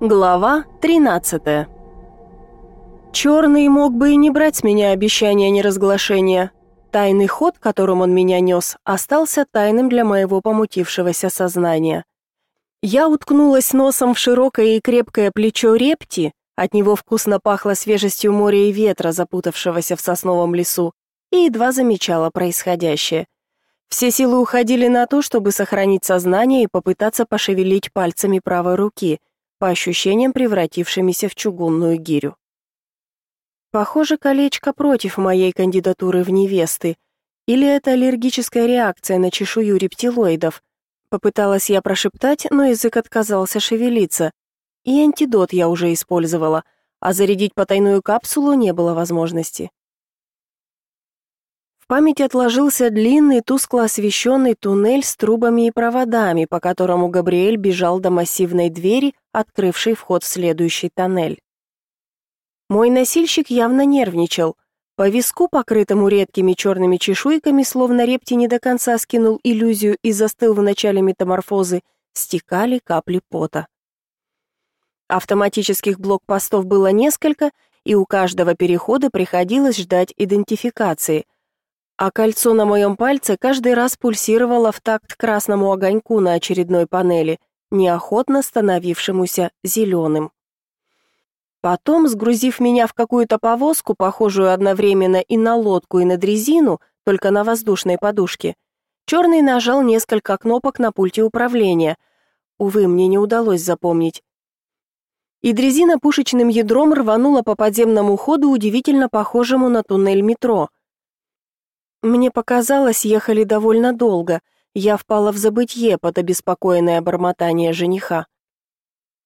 Глава 13 Черный мог бы и не брать с меня обещание неразглашения. Тайный ход, которым он меня нес, остался тайным для моего помутившегося сознания. Я уткнулась носом в широкое и крепкое плечо репти, от него вкусно пахло свежестью моря и ветра, запутавшегося в сосновом лесу, и едва замечала происходящее. Все силы уходили на то, чтобы сохранить сознание и попытаться пошевелить пальцами правой руки – по ощущениям превратившимися в чугунную гирю. Похоже, колечко против моей кандидатуры в невесты, или это аллергическая реакция на чешую рептилоидов. Попыталась я прошептать, но язык отказался шевелиться. И антидот я уже использовала, а зарядить потайную капсулу не было возможности. В памяти отложился длинный, тускло освещенный туннель с трубами и проводами, по которому Габриэль бежал до массивной двери, открывшей вход в следующий тоннель. Мой носильщик явно нервничал. По виску, покрытому редкими черными чешуйками, словно репти не до конца скинул иллюзию и застыл в начале метаморфозы, стекали капли пота. Автоматических блокпостов было несколько, и у каждого перехода приходилось ждать идентификации – а кольцо на моем пальце каждый раз пульсировало в такт красному огоньку на очередной панели, неохотно становившемуся зеленым. Потом, сгрузив меня в какую-то повозку, похожую одновременно и на лодку, и на дрезину, только на воздушной подушке, черный нажал несколько кнопок на пульте управления. Увы, мне не удалось запомнить. И дрезина пушечным ядром рванула по подземному ходу, удивительно похожему на туннель метро — мне показалось, ехали довольно долго. Я впала в забытье под обеспокоенное бормотание жениха.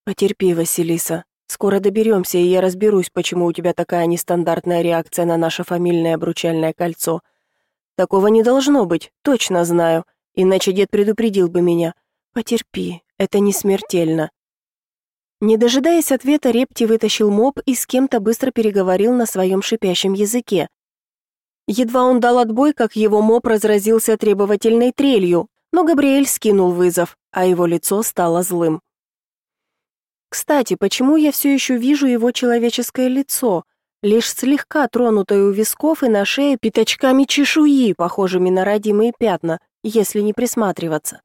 «Потерпи, Василиса. Скоро доберемся, и я разберусь, почему у тебя такая нестандартная реакция на наше фамильное обручальное кольцо. Такого не должно быть, точно знаю, иначе дед предупредил бы меня. Потерпи, это не смертельно». Не дожидаясь ответа, Репти вытащил моб и с кем-то быстро переговорил на своем шипящем языке. Едва он дал отбой, как его моп разразился требовательной трелью, но Габриэль скинул вызов, а его лицо стало злым. Кстати, почему я все еще вижу его человеческое лицо, лишь слегка тронутое у висков и на шее пятачками чешуи, похожими на родимые пятна, если не присматриваться?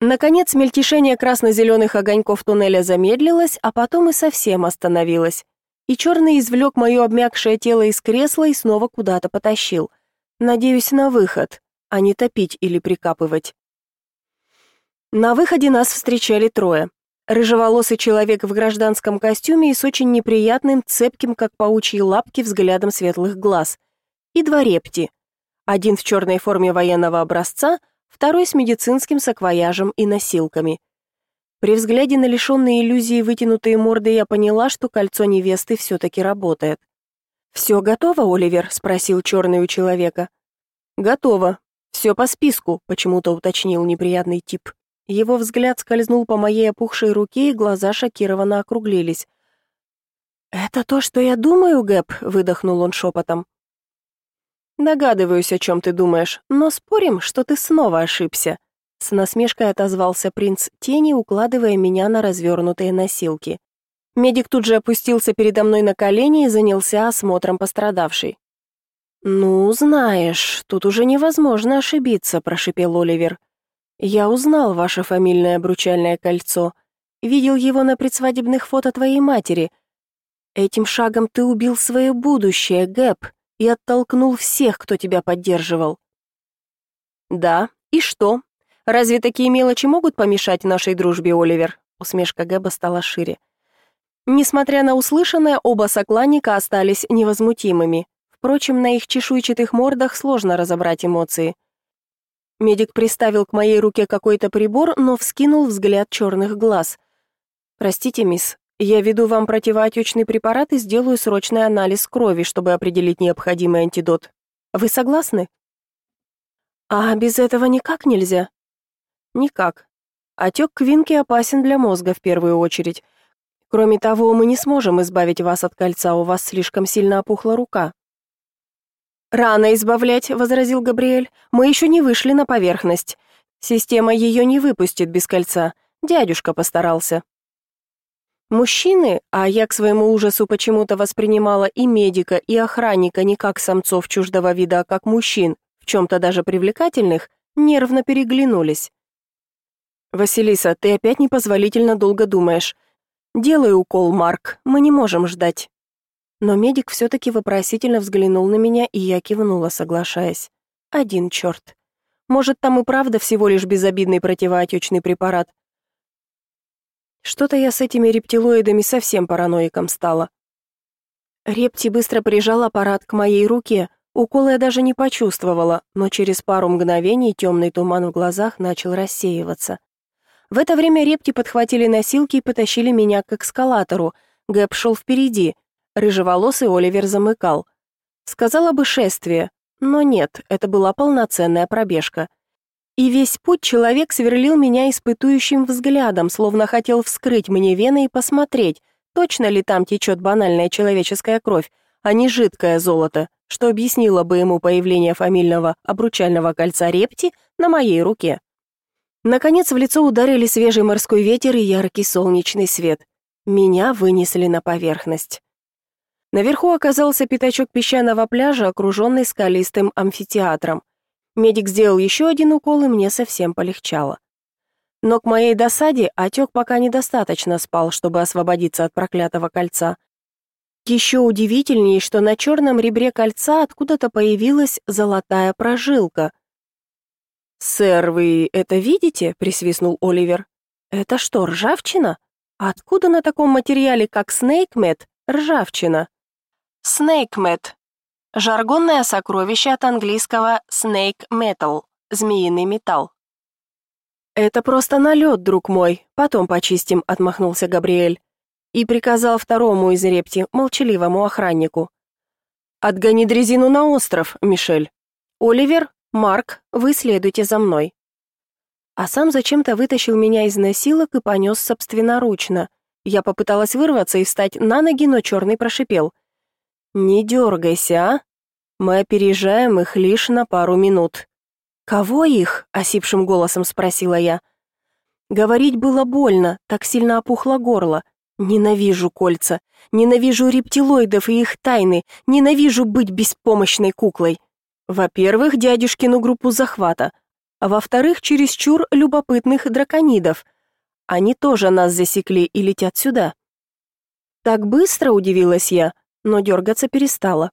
Наконец, мельтешение красно-зеленых огоньков туннеля замедлилось, а потом и совсем остановилось и черный извлек мое обмякшее тело из кресла и снова куда-то потащил. Надеюсь на выход, а не топить или прикапывать. На выходе нас встречали трое. Рыжеволосый человек в гражданском костюме и с очень неприятным, цепким, как паучьи лапки, взглядом светлых глаз. И два репти. Один в черной форме военного образца, второй с медицинским саквояжем и носилками – при взгляде на лишенные иллюзии вытянутые морды я поняла, что кольцо невесты все-таки работает. «Все готово, Оливер?» — спросил черный у человека. «Готово. Все по списку», — почему-то уточнил неприятный тип. Его взгляд скользнул по моей опухшей руке, и глаза шокированно округлились. «Это то, что я думаю, Гэб?» — выдохнул он шепотом. «Догадываюсь, о чем ты думаешь, но спорим, что ты снова ошибся». С насмешкой отозвался принц тени, укладывая меня на развернутые носилки. Медик тут же опустился передо мной на колени и занялся осмотром пострадавшей. «Ну, знаешь, тут уже невозможно ошибиться», — прошипел Оливер. «Я узнал ваше фамильное обручальное кольцо. Видел его на предсвадебных фото твоей матери. Этим шагом ты убил свое будущее, Гэб, и оттолкнул всех, кто тебя поддерживал». «Да, и что?» «Разве такие мелочи могут помешать нашей дружбе, Оливер?» Усмешка Гэба стала шире. Несмотря на услышанное, оба сокланника остались невозмутимыми. Впрочем, на их чешуйчатых мордах сложно разобрать эмоции. Медик приставил к моей руке какой-то прибор, но вскинул взгляд черных глаз. «Простите, мисс, я веду вам противоотечный препарат и сделаю срочный анализ крови, чтобы определить необходимый антидот. Вы согласны?» «А без этого никак нельзя», Никак. А Отек Квинки опасен для мозга в первую очередь. Кроме того, мы не сможем избавить вас от кольца, у вас слишком сильно опухла рука. «Рано избавлять», — возразил Габриэль. «Мы еще не вышли на поверхность. Система ее не выпустит без кольца. Дядюшка постарался». Мужчины, а я к своему ужасу почему-то воспринимала и медика, и охранника не как самцов чуждого вида, а как мужчин, в чем-то даже привлекательных, нервно переглянулись. «Василиса, ты опять непозволительно долго думаешь. Делай укол, Марк, мы не можем ждать». Но медик все-таки вопросительно взглянул на меня, и я кивнула, соглашаясь. «Один черт. Может, там и правда всего лишь безобидный противоотечный препарат, что-то я с этими рептилоидами совсем параноиком стала. Репти быстро прижал аппарат к моей руке, Укола я даже не почувствовала, но через пару мгновений темный туман в глазах начал рассеиваться. В это время репки подхватили носилки и потащили меня к эскалатору. Гэб шел впереди. Рыжеволосый Оливер замыкал. Сказала бы шествие, но нет, это была полноценная пробежка. И весь путь человек сверлил меня испытующим взглядом, словно хотел вскрыть мне вены и посмотреть, точно ли там течет банальная человеческая кровь, а не жидкое золото, что объяснило бы ему появление фамильного обручального кольца репти на моей руке. Наконец в лицо ударили свежий морской ветер и яркий солнечный свет. Меня вынесли на поверхность. Наверху оказался пятачок песчаного пляжа, окруженный скалистым амфитеатром. Медик сделал еще один укол, и мне совсем полегчало. Но к моей досаде отек пока недостаточно спал, чтобы освободиться от проклятого кольца. Еще удивительнее, что на черном ребре кольца откуда-то появилась золотая прожилка, «Сэр, вы это видите?» — присвистнул Оливер. «Это что, ржавчина? Откуда на таком материале, как снейкмет, ржавчина?» «Снейкмет» — жаргонное сокровище от английского «snake metal» — «змеиный металл». «Это просто налет, друг мой, потом почистим», — отмахнулся Габриэль. И приказал второму из репти, молчаливому охраннику. «Отгони дрезину на остров, Мишель. Оливер, «Марк, вы следуйте за мной». А сам зачем-то вытащил меня из насилок и понес собственноручно. Я попыталась вырваться и встать на ноги, но черный прошипел. «Не дергайся, а? Мы опережаем их лишь на пару минут». «Кого их?» — осипшим голосом спросила я. Говорить было больно, так сильно опухло горло. Ненавижу кольца, ненавижу рептилоидов и их тайны, ненавижу быть беспомощной куклой. Во-первых, дядюшкину группу захвата, а во-вторых, чересчур любопытных драконидов. Они тоже нас засекли и летят сюда. Так быстро удивилась я, но дергаться перестала.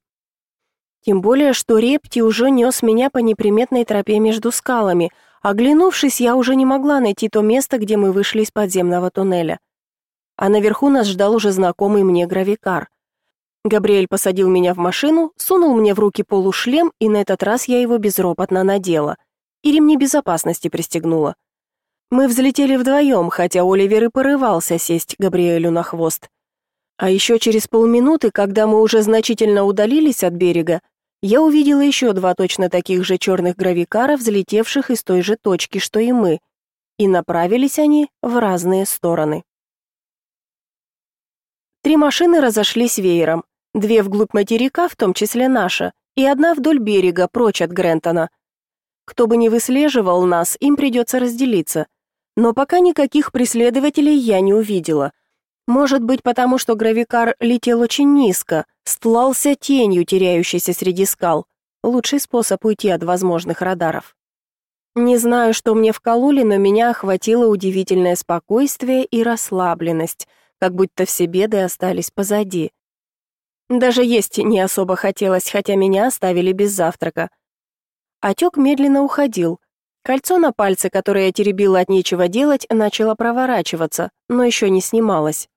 Тем более, что репти уже нес меня по неприметной тропе между скалами. Оглянувшись, я уже не могла найти то место, где мы вышли из подземного туннеля. А наверху нас ждал уже знакомый мне гравикар — Габриэль посадил меня в машину, сунул мне в руки полушлем, и на этот раз я его безропотно надела. И ремни безопасности пристегнула. Мы взлетели вдвоем, хотя Оливер и порывался сесть Габриэлю на хвост. А еще через полминуты, когда мы уже значительно удалились от берега, я увидела еще два точно таких же черных гравикара, взлетевших из той же точки, что и мы, и направились они в разные стороны. Три машины разошлись веером две вглубь материка, в том числе наша, и одна вдоль берега, прочь от Грентона. Кто бы ни выслеживал нас, им придется разделиться. Но пока никаких преследователей я не увидела. Может быть, потому что гравикар летел очень низко, стлался тенью, теряющейся среди скал. Лучший способ уйти от возможных радаров. Не знаю, что мне вкололи, но меня охватило удивительное спокойствие и расслабленность, как будто все беды остались позади. Даже есть не особо хотелось, хотя меня оставили без завтрака. Отек медленно уходил. Кольцо на пальце, которое я теребила от нечего делать, начало проворачиваться, но еще не снималось.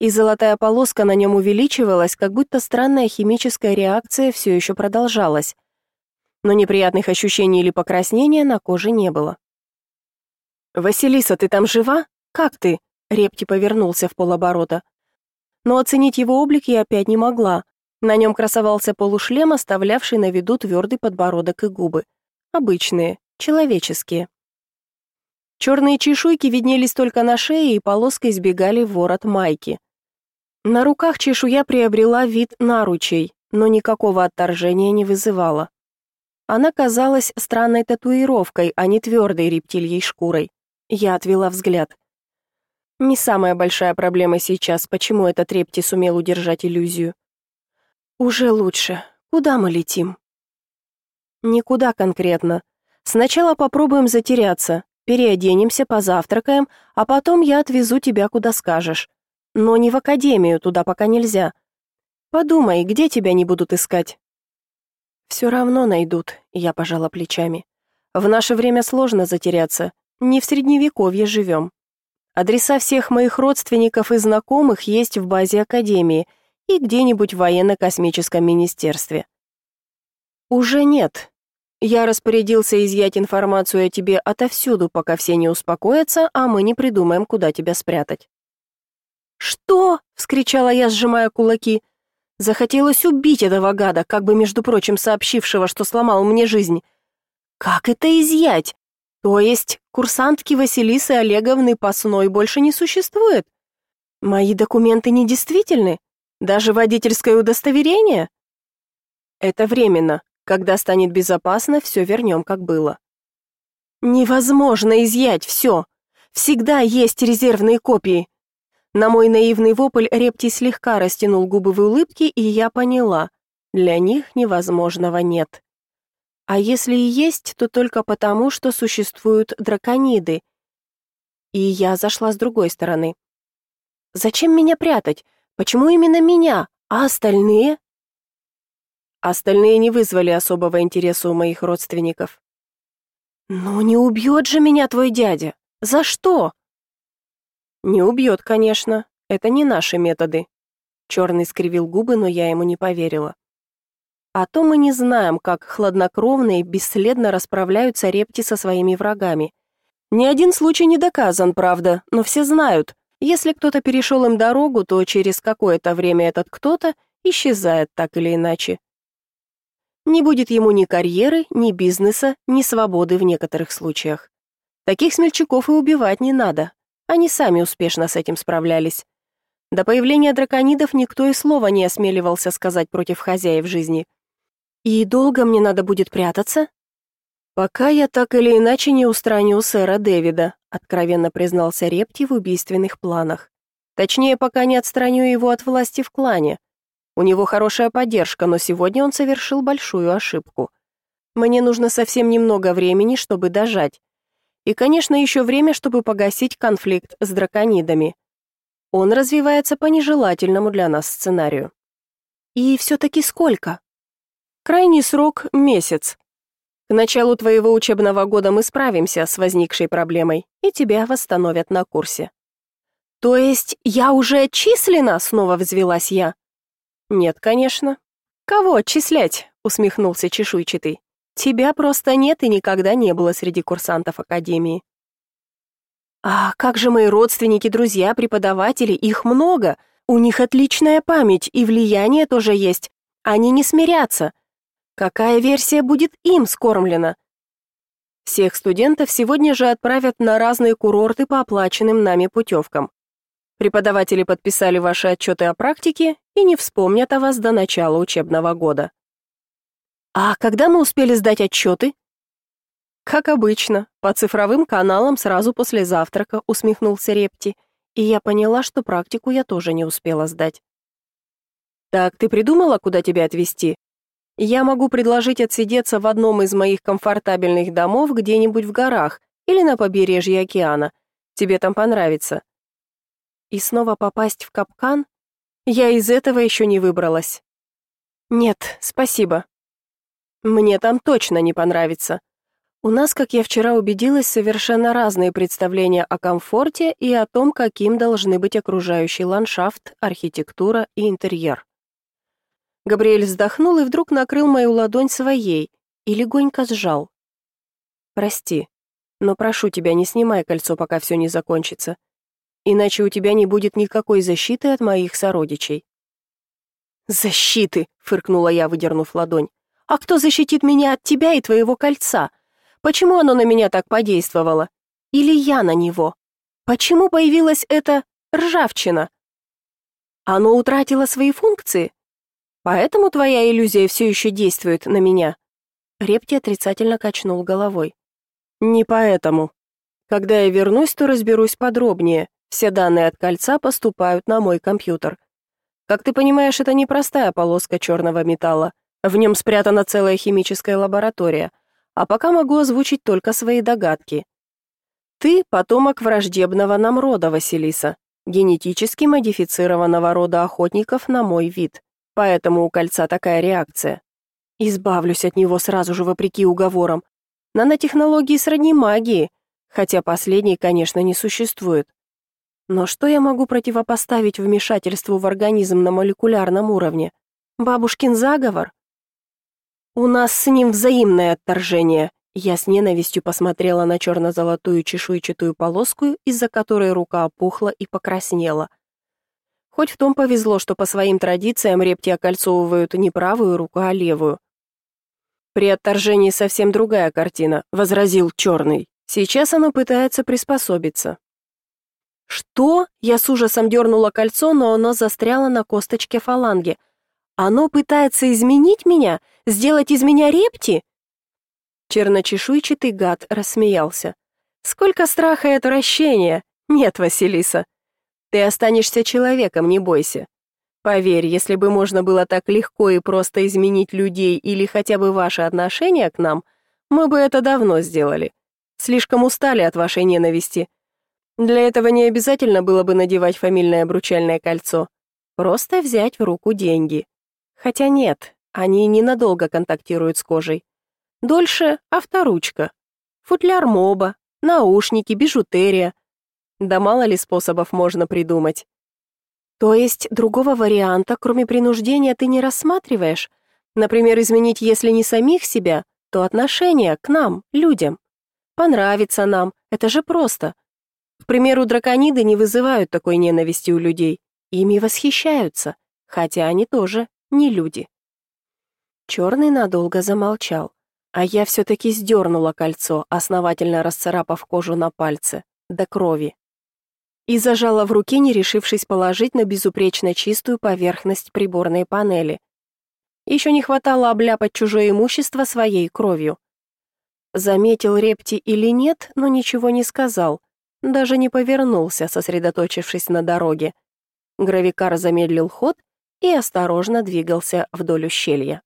И золотая полоска на нем увеличивалась, как будто странная химическая реакция все еще продолжалась. Но неприятных ощущений или покраснения на коже не было. «Василиса, ты там жива? Как ты?» Репти повернулся в полоборота но оценить его облик я опять не могла. На нем красовался полушлем, оставлявший на виду твердый подбородок и губы. Обычные, человеческие. Черные чешуйки виднелись только на шее и полоской избегали ворот майки. На руках чешуя приобрела вид наручей, но никакого отторжения не вызывала. Она казалась странной татуировкой, а не твердой рептильей шкурой. Я отвела взгляд. Не самая большая проблема сейчас, почему этот репти сумел удержать иллюзию. Уже лучше. Куда мы летим? Никуда конкретно. Сначала попробуем затеряться, переоденемся, позавтракаем, а потом я отвезу тебя куда скажешь. Но не в академию, туда пока нельзя. Подумай, где тебя не будут искать? Все равно найдут, я пожала плечами. В наше время сложно затеряться. Не в средневековье живем. Адреса всех моих родственников и знакомых есть в базе Академии и где-нибудь в военно-космическом министерстве. Уже нет. Я распорядился изъять информацию о тебе отовсюду, пока все не успокоятся, а мы не придумаем, куда тебя спрятать. «Что?» — вскричала я, сжимая кулаки. Захотелось убить этого гада, как бы, между прочим, сообщившего, что сломал мне жизнь. «Как это изъять? То есть курсантки Василисы Олеговны Пасной больше не существует? Мои документы недействительны? Даже водительское удостоверение? Это временно. Когда станет безопасно, все вернем, как было. Невозможно изъять все. Всегда есть резервные копии. На мой наивный вопль Репти слегка растянул губы в улыбке, и я поняла. Для них невозможного нет. А если и есть, то только потому, что существуют дракониды. И я зашла с другой стороны. Зачем меня прятать? Почему именно меня? А остальные? Остальные не вызвали особого интереса у моих родственников. «Ну не убьет же меня твой дядя! За что?» «Не убьет, конечно. Это не наши методы». Черный скривил губы, но я ему не поверила. А то мы не знаем, как хладнокровно и бесследно расправляются репти со своими врагами. Ни один случай не доказан, правда, но все знают. Если кто-то перешел им дорогу, то через какое-то время этот кто-то исчезает так или иначе. Не будет ему ни карьеры, ни бизнеса, ни свободы в некоторых случаях. Таких смельчаков и убивать не надо. Они сами успешно с этим справлялись. До появления драконидов никто и слова не осмеливался сказать против хозяев жизни – и долго мне надо будет прятаться? Пока я так или иначе не устраню сэра Дэвида, откровенно признался Репти в убийственных планах. Точнее, пока не отстраню его от власти в клане. У него хорошая поддержка, но сегодня он совершил большую ошибку. Мне нужно совсем немного времени, чтобы дожать. И, конечно, еще время, чтобы погасить конфликт с драконидами. Он развивается по нежелательному для нас сценарию. И все-таки сколько? Крайний срок — месяц. К началу твоего учебного года мы справимся с возникшей проблемой, и тебя восстановят на курсе». «То есть я уже отчислена?» — снова взвелась я. «Нет, конечно». «Кого отчислять?» — усмехнулся чешуйчатый. «Тебя просто нет и никогда не было среди курсантов Академии». «А как же мои родственники, друзья, преподаватели? Их много. У них отличная память и влияние тоже есть. Они не смирятся. Какая версия будет им скормлена? Всех студентов сегодня же отправят на разные курорты по оплаченным нами путевкам. Преподаватели подписали ваши отчеты о практике и не вспомнят о вас до начала учебного года. А когда мы успели сдать отчеты? Как обычно, по цифровым каналам сразу после завтрака, усмехнулся Репти, и я поняла, что практику я тоже не успела сдать. Так, ты придумала, куда тебя отвезти? Я могу предложить отсидеться в одном из моих комфортабельных домов где-нибудь в горах или на побережье океана. Тебе там понравится. И снова попасть в капкан? Я из этого еще не выбралась. Нет, спасибо. Мне там точно не понравится. У нас, как я вчера убедилась, совершенно разные представления о комфорте и о том, каким должны быть окружающий ландшафт, архитектура и интерьер. Габриэль вздохнул и вдруг накрыл мою ладонь своей и легонько сжал. «Прости, но прошу тебя, не снимай кольцо, пока все не закончится. Иначе у тебя не будет никакой защиты от моих сородичей». «Защиты!» — фыркнула я, выдернув ладонь. «А кто защитит меня от тебя и твоего кольца? Почему оно на меня так подействовало? Или я на него? Почему появилась эта ржавчина?» «Оно утратило свои функции?» Поэтому твоя иллюзия все еще действует на меня». Репти отрицательно качнул головой. «Не поэтому. Когда я вернусь, то разберусь подробнее. Все данные от кольца поступают на мой компьютер. Как ты понимаешь, это не простая полоска черного металла. В нем спрятана целая химическая лаборатория. А пока могу озвучить только свои догадки. Ты — потомок враждебного нам рода, Василиса, генетически модифицированного рода охотников на мой вид. Поэтому у кольца такая реакция. Избавлюсь от него сразу же вопреки уговорам. Нанотехнологии сродни магии, хотя последней, конечно, не существует. Но что я могу противопоставить вмешательству в организм на молекулярном уровне? Бабушкин заговор? У нас с ним взаимное отторжение. Я с ненавистью посмотрела на черно-золотую чешуйчатую полоску, из-за которой рука опухла и покраснела. Хоть в том повезло, что по своим традициям репти окольцовывают не правую руку, а левую. «При отторжении совсем другая картина», — возразил Черный. «Сейчас оно пытается приспособиться». «Что?» — я с ужасом дернула кольцо, но оно застряло на косточке фаланги. «Оно пытается изменить меня? Сделать из меня репти?» Черночешуйчатый гад рассмеялся. «Сколько страха и отвращения! Нет, Василиса, ты останешься человеком, не бойся. Поверь, если бы можно было так легко и просто изменить людей или хотя бы ваши отношения к нам, мы бы это давно сделали. Слишком устали от вашей ненависти. Для этого не обязательно было бы надевать фамильное обручальное кольцо. Просто взять в руку деньги. Хотя нет, они ненадолго контактируют с кожей. Дольше авторучка, футляр моба, наушники, бижутерия, да мало ли способов можно придумать. То есть другого варианта, кроме принуждения, ты не рассматриваешь? Например, изменить, если не самих себя, то отношение к нам, людям. Понравится нам, это же просто. К примеру, дракониды не вызывают такой ненависти у людей. Ими восхищаются, хотя они тоже не люди. Черный надолго замолчал, а я все-таки сдернула кольцо, основательно расцарапав кожу на пальце, до крови, и зажала в руке, не решившись положить на безупречно чистую поверхность приборной панели. Еще не хватало обляпать чужое имущество своей кровью. Заметил Репти или нет, но ничего не сказал, даже не повернулся, сосредоточившись на дороге. Гравикар замедлил ход и осторожно двигался вдоль ущелья.